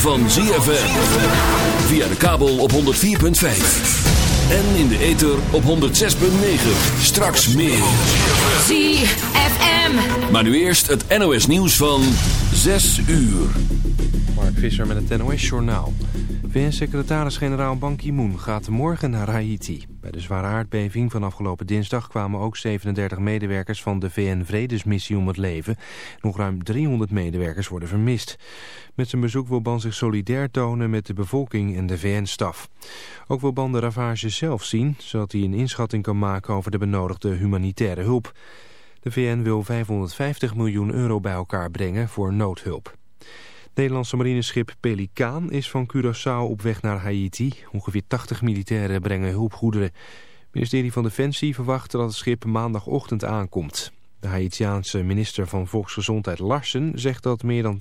van ZFM. Via de kabel op 104.5. En in de ether op 106.9. Straks meer. ZFM. Maar nu eerst het NOS nieuws van 6 uur. Mark Visser met het NOS Journaal. VN-secretaris-generaal Ban Ki-moon gaat morgen naar Haiti. Bij de zware aardbeving van afgelopen dinsdag kwamen ook 37 medewerkers van de VN-vredesmissie om het leven. Nog ruim 300 medewerkers worden vermist. Met zijn bezoek wil Ban zich solidair tonen met de bevolking en de VN-staf. Ook wil Ban de ravage zelf zien, zodat hij een inschatting kan maken over de benodigde humanitaire hulp. De VN wil 550 miljoen euro bij elkaar brengen voor noodhulp. Nederlandse marineschip Pelikaan is van Curaçao op weg naar Haiti. Ongeveer 80 militairen brengen hulpgoederen. Het ministerie van Defensie verwacht dat het schip maandagochtend aankomt. De Haitiaanse minister van Volksgezondheid Larsen zegt dat meer dan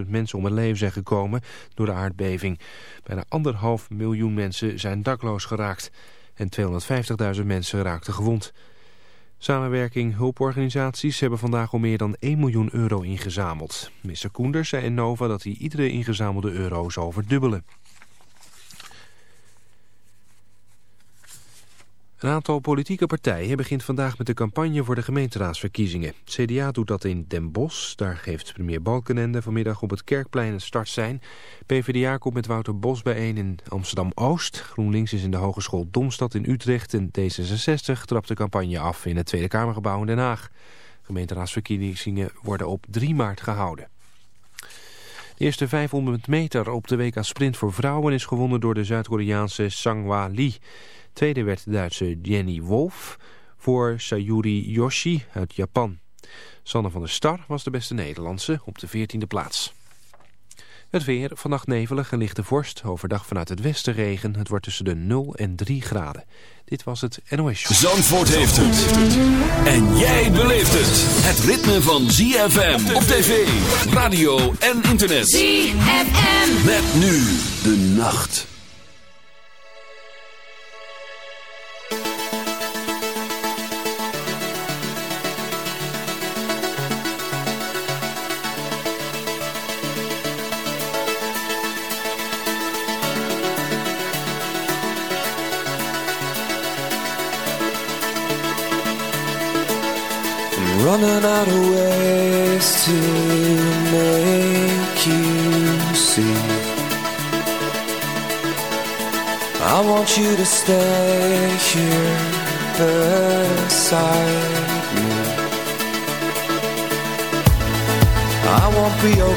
50.000 mensen om het leven zijn gekomen door de aardbeving. Bijna anderhalf miljoen mensen zijn dakloos geraakt en 250.000 mensen raakten gewond. Samenwerking hulporganisaties hebben vandaag al meer dan 1 miljoen euro ingezameld. Minister Koenders zei in Nova dat hij iedere ingezamelde euro zal verdubbelen. Een aantal politieke partijen begint vandaag met de campagne voor de gemeenteraadsverkiezingen. CDA doet dat in Den Bosch. Daar geeft premier Balkenende vanmiddag op het Kerkplein een start zijn. PvdA komt met Wouter Bos bijeen in Amsterdam-Oost. GroenLinks is in de Hogeschool Domstad in Utrecht. En D66 trapt de campagne af in het Tweede Kamergebouw in Den Haag. Gemeenteraadsverkiezingen worden op 3 maart gehouden. De eerste 500 meter op de WK Sprint voor vrouwen is gewonnen door de Zuid-Koreaanse Sangwa Lee. Tweede werd de Duitse Jenny Wolf voor Sayuri Yoshi uit Japan. Sanne van der Star was de beste Nederlandse op de 14e plaats. Het weer, vannacht nevelig en lichte vorst. Overdag vanuit het westen regen. Het wordt tussen de 0 en 3 graden. Dit was het NOS Show. Zandvoort heeft het. En jij beleeft het. Het ritme van ZFM op tv, radio en internet. ZFM. Met nu de nacht.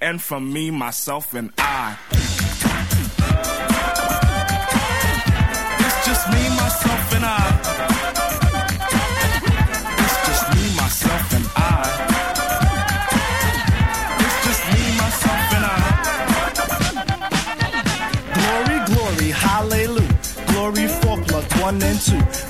and from me, myself, and I. It's just me, myself, and I. It's just me, myself, and I. Glory, glory, hallelujah. Glory for plus one and two.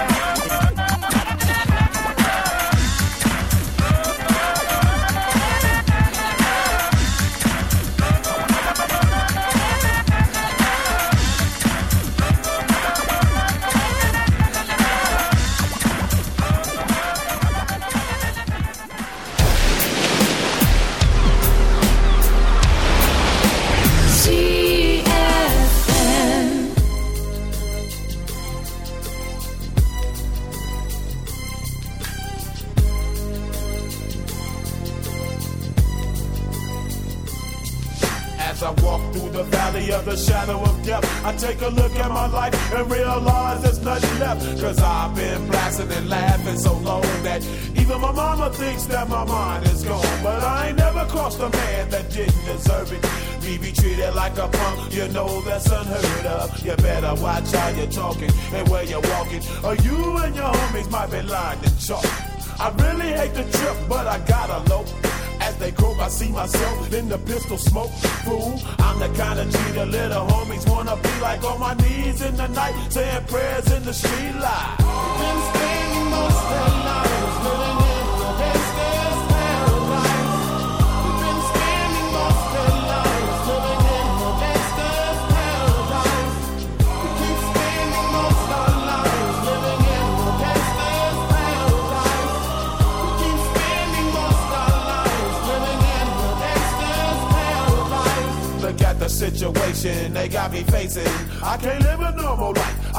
laughing so long that even my mama thinks that my mind is gone. But I ain't never crossed a man that didn't deserve it. Me be treated like a punk, you know that's unheard of. You better watch how you're talking and where you're walking, or you and your homies might be lined in chalk. I really hate the trip, but I gotta low. As they croak, I see myself in the pistol smoke. Fool, I'm the kind of G little homies wanna be like on my knees in the night, saying prayers in the street light. The situation they got me facing. I can't live a normal life.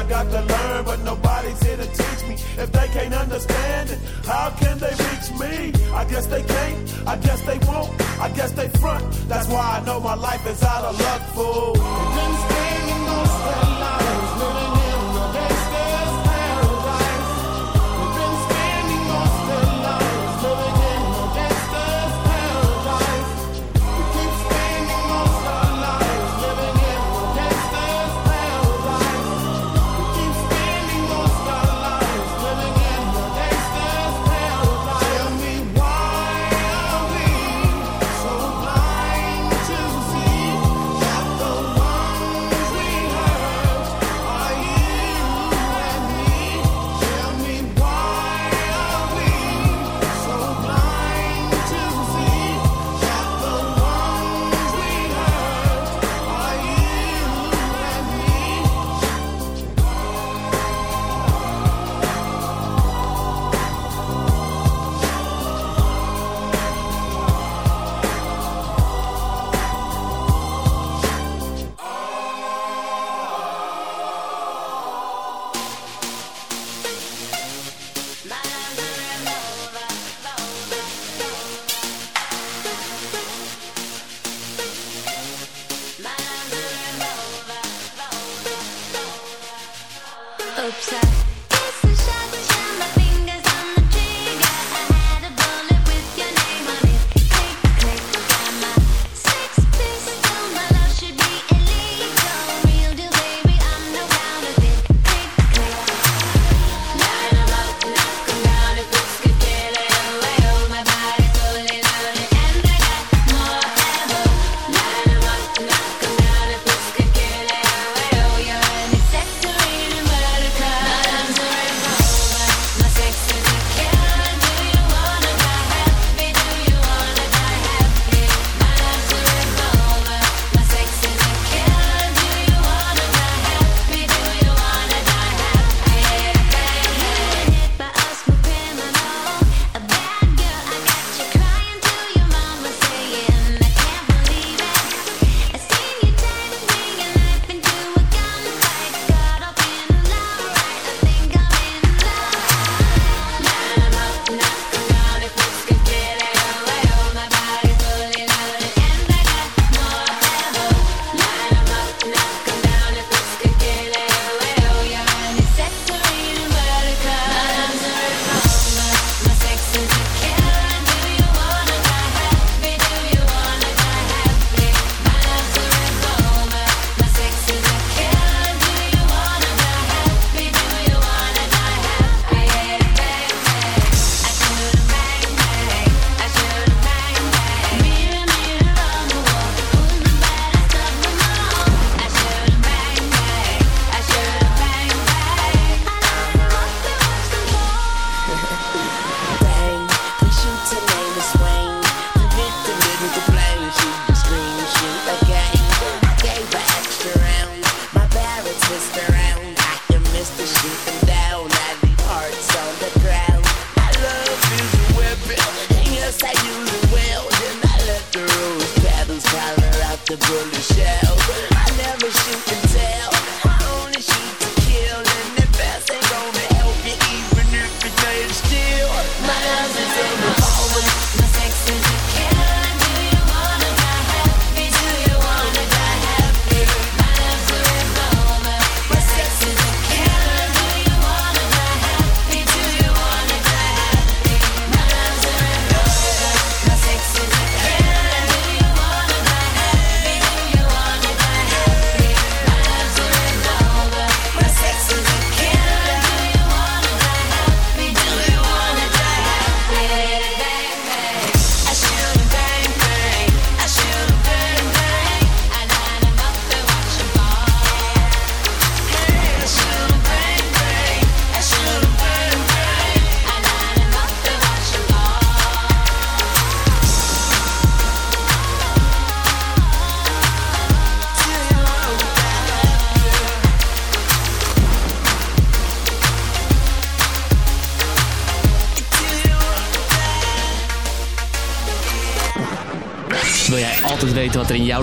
I got to learn, but nobody's here to teach me. If they can't understand it, how can they reach me? I guess they can't, I guess they won't, I guess they front. That's why I know my life is out of luck, fool. Wat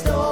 story.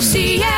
ZFM